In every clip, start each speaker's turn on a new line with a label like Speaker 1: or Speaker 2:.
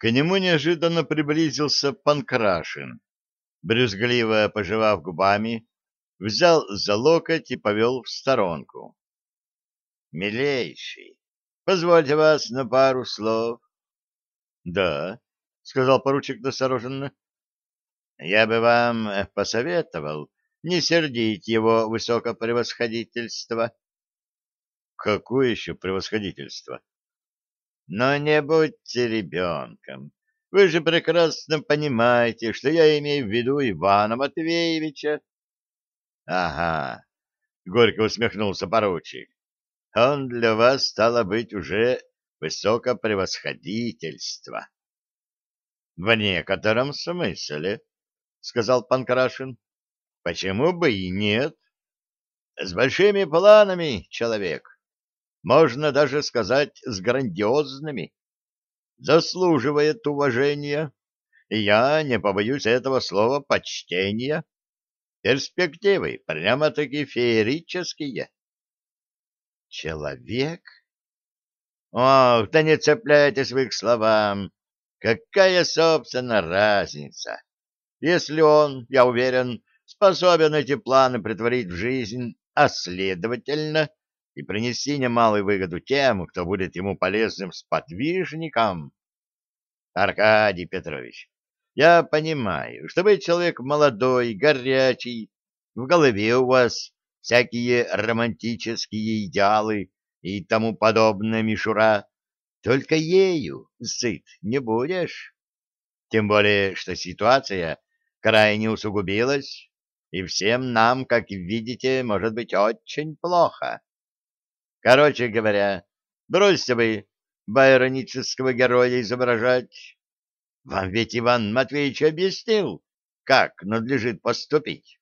Speaker 1: К нему неожиданно приблизился Панкрашин. Брюзгливо пожевав губами, взял за локоть и повел в сторонку. — Милейший, позвольте вас на пару слов. — Да, — сказал поручик настороженно. — Я бы вам посоветовал не сердить его высокопревосходительство. — Какое еще превосходительство? — Но не будьте ребенком. Вы же прекрасно понимаете, что я имею в виду Ивана Матвеевича. — Ага, — горько усмехнулся поручик. — Он для вас, стало быть, уже высокопревосходительство. — В некотором смысле, — сказал Панкрашин. — Почему бы и нет? С большими планами, человек. Можно даже сказать, с грандиозными заслуживает уважения, и я не побоюсь этого слова почтения. Перспективы прямо-таки феерические. Человек? Ох, да не цепляйтесь вы к словам. Какая, собственно, разница? Если он, я уверен, способен эти планы притворить в жизнь, а следовательно и принести немалую выгоду тем, кто будет ему полезным сподвижником. Аркадий Петрович, я понимаю, что вы человек молодой, горячий, в голове у вас всякие романтические идеалы и тому подобная мишура, только ею сыт не будешь. Тем более, что ситуация крайне усугубилась, и всем нам, как видите, может быть очень плохо. Короче говоря, бросьте вы байронического героя изображать. Вам ведь Иван Матвеевич объяснил, как надлежит поступить.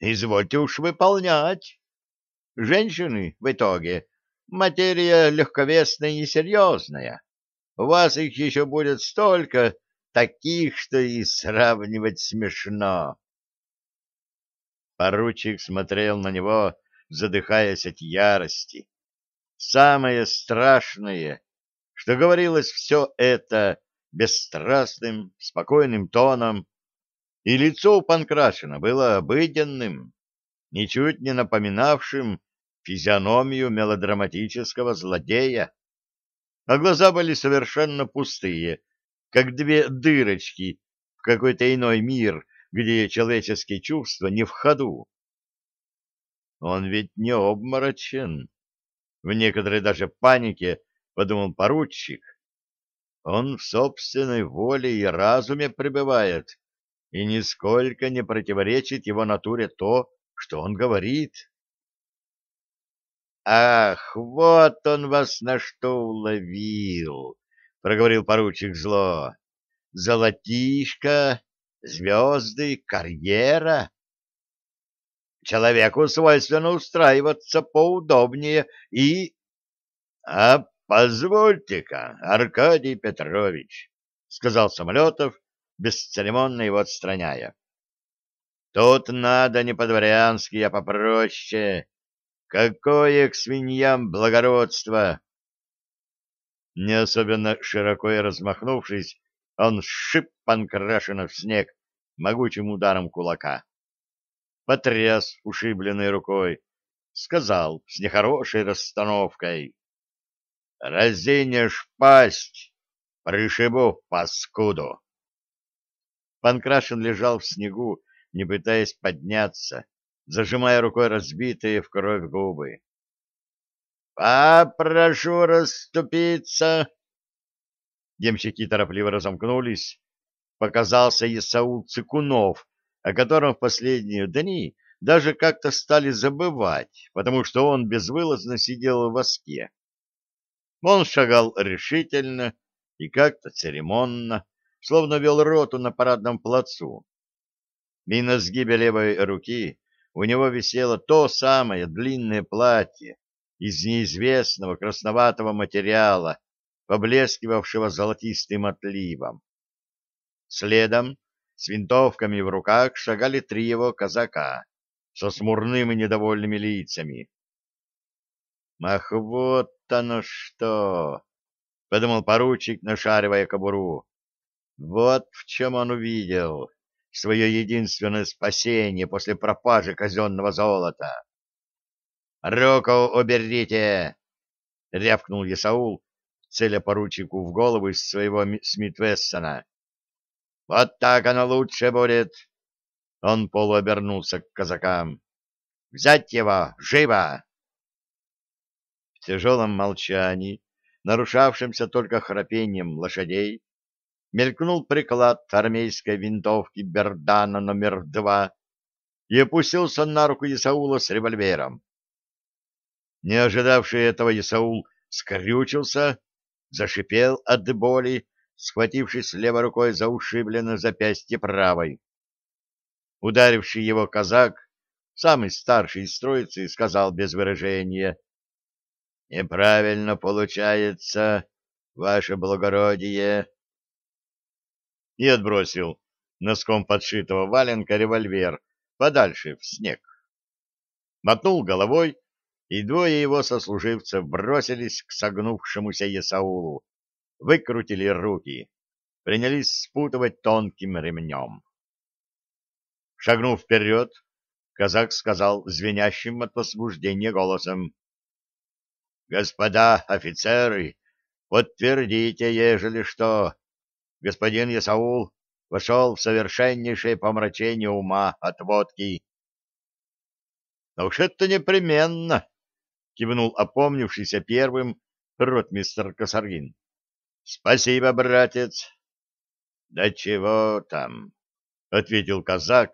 Speaker 1: Извольте уж выполнять. Женщины в итоге материя легковесная и несерьезная. У вас их еще будет столько, таких, что и сравнивать смешно. Поручик смотрел на него, задыхаясь от ярости. Самое страшное, что говорилось все это бесстрастным, спокойным тоном, и лицо у Панкрашина было обыденным, ничуть не напоминавшим физиономию мелодраматического злодея, а глаза были совершенно пустые, как две дырочки в какой-то иной мир, где человеческие чувства не в ходу. Он ведь не обморочен, в некоторой даже панике подумал поручик. Он в собственной воле и разуме пребывает, и нисколько не противоречит его натуре то, что он говорит. «Ах, вот он вас на что уловил!» — проговорил поручик зло. «Золотишко, звезды, карьера. Человеку свойственно устраиваться поудобнее и... — А позвольте-ка, Аркадий Петрович, — сказал Самолетов, бесцеремонно его отстраняя. — Тут надо не по-дворянски, а попроще. Какое к свиньям благородство! Не особенно широко и размахнувшись, он сшиб Панкрашина в снег могучим ударом кулака потряс ушибленной рукой, сказал с нехорошей расстановкой. — Разинешь пасть, пришибу паскуду. Панкрашин лежал в снегу, не пытаясь подняться, зажимая рукой разбитые в кровь губы. — Попрошу расступиться. Демщики торопливо разомкнулись. Показался Исаул Цикунов о котором в последние дни даже как-то стали забывать, потому что он безвылазно сидел в воске. Он шагал решительно и как-то церемонно, словно вел роту на парадном плацу. И на сгибе левой руки у него висело то самое длинное платье из неизвестного красноватого материала, поблескивавшего золотистым отливом. Следом с винтовками в руках шагали три его казака со смурными недовольными лицами. «Ах, вот оно что!» — подумал поручик, нашаривая кобуру. Вот в чем он увидел свое единственное спасение после пропажи казенного золота. «Руку уберите!» — рявкнул Исаул, целя поручику в голову из своего Смитвессона. «Вот так оно лучше будет!» Он полуобернулся к казакам. «Взять его! Живо!» В тяжелом молчании, нарушавшемся только храпением лошадей, мелькнул приклад армейской винтовки Бердана номер два и опустился на руку Исаула с револьвером. Не ожидавший этого Исаул скрючился, зашипел от боли, схватившись левой рукой за ушибленное запястье правой. Ударивший его казак, самый старший из троицы, сказал без выражения, «Неправильно получается, ваше благородие» и отбросил носком подшитого валенка револьвер подальше в снег. Мотнул головой, и двое его сослуживцев бросились к согнувшемуся Есаулу, выкрутили руки, принялись спутывать тонким ремнем. Шагнув вперед, казак сказал звенящим от возбуждения голосом, «Господа офицеры, подтвердите, ежели что, господин Ясаул вошел в совершеннейшее помрачение ума от водки. — Ну уж это непременно! — кивнул опомнившийся первым ротмистр Косаргин. — Спасибо, братец. — Да чего там? — ответил казак,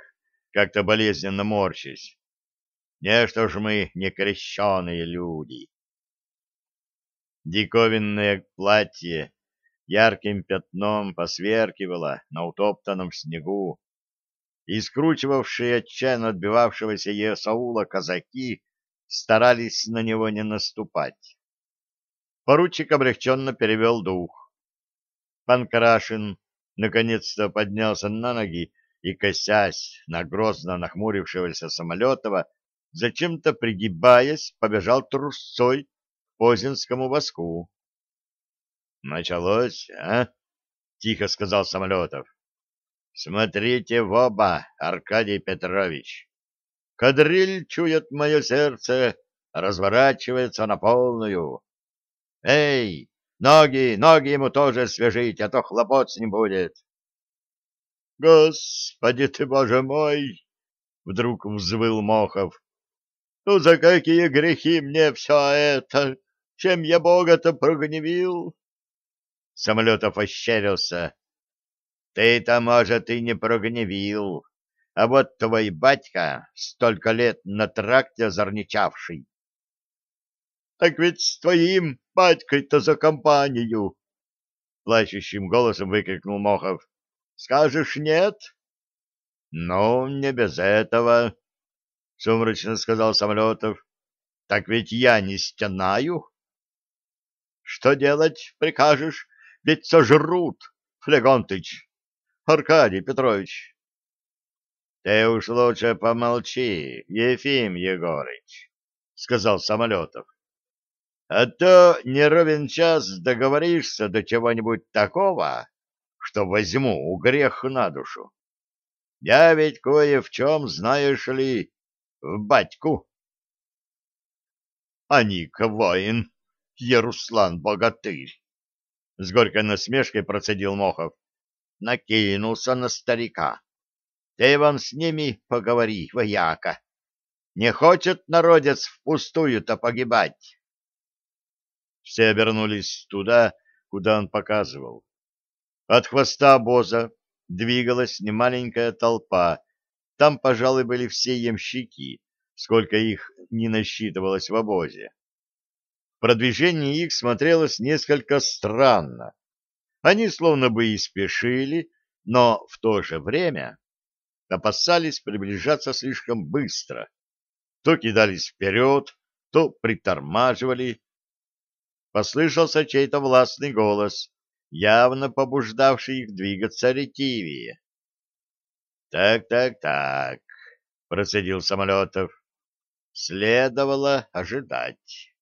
Speaker 1: как-то болезненно морщись. — Не что ж мы не крещеные люди. Диковинное платье ярким пятном посверкивала на утоптанном снегу, и скручивавшие отчаянно отбивавшегося Есаула казаки старались на него не наступать. Поручик облегченно перевел дух. Панкрашин наконец-то поднялся на ноги и, косясь на грозно нахмурившегося Самолетова, зачем-то пригибаясь, побежал трусцой к Позинскому воску. Началось, а? — тихо сказал Самолетов. — Смотрите в оба, Аркадий Петрович. Кадриль чует мое сердце, разворачивается на полную. Эй, ноги, ноги ему тоже свяжите, а то хлопот с ним будет. — Господи ты, боже мой! — вдруг взвыл Мохов. — Ну за какие грехи мне все это? Чем я Бога-то прогневил? Самолетов ощерился. Ты-то, может, и не прогневил, а вот твой батька, столько лет на тракте зарничавший. Так ведь с твоим батькой-то за компанию! Плачущим голосом выкрикнул Мохов. Скажешь нет? Ну, не без этого, сумрачно сказал Самолетов. Так ведь я не стенаю. Что делать прикажешь? Ведь сожрут, Флегонтыч, Аркадий Петрович. — Ты уж лучше помолчи, Ефим Егорыч, — сказал Самолетов. — А то не ровен час договоришься до чего-нибудь такого, что возьму у грех на душу. Я ведь кое в чем, знаешь ли, в батьку. — А Ника воин, Яруслан богатырь, — с горькой насмешкой процедил Мохов. Накинулся на старика. Ты вон с ними поговори, вояка. Не хочет народец впустую-то погибать. Все обернулись туда, куда он показывал. От хвоста обоза двигалась немаленькая толпа. Там, пожалуй, были все ямщики, сколько их не насчитывалось в обозе. Продвижение их смотрелось несколько странно. Они словно бы и спешили, но в то же время опасались приближаться слишком быстро. То кидались вперед, то притормаживали. Послышался чей-то властный голос, явно побуждавший их двигаться ретивее. «Так, так, так», — процедил Самолетов. «Следовало ожидать».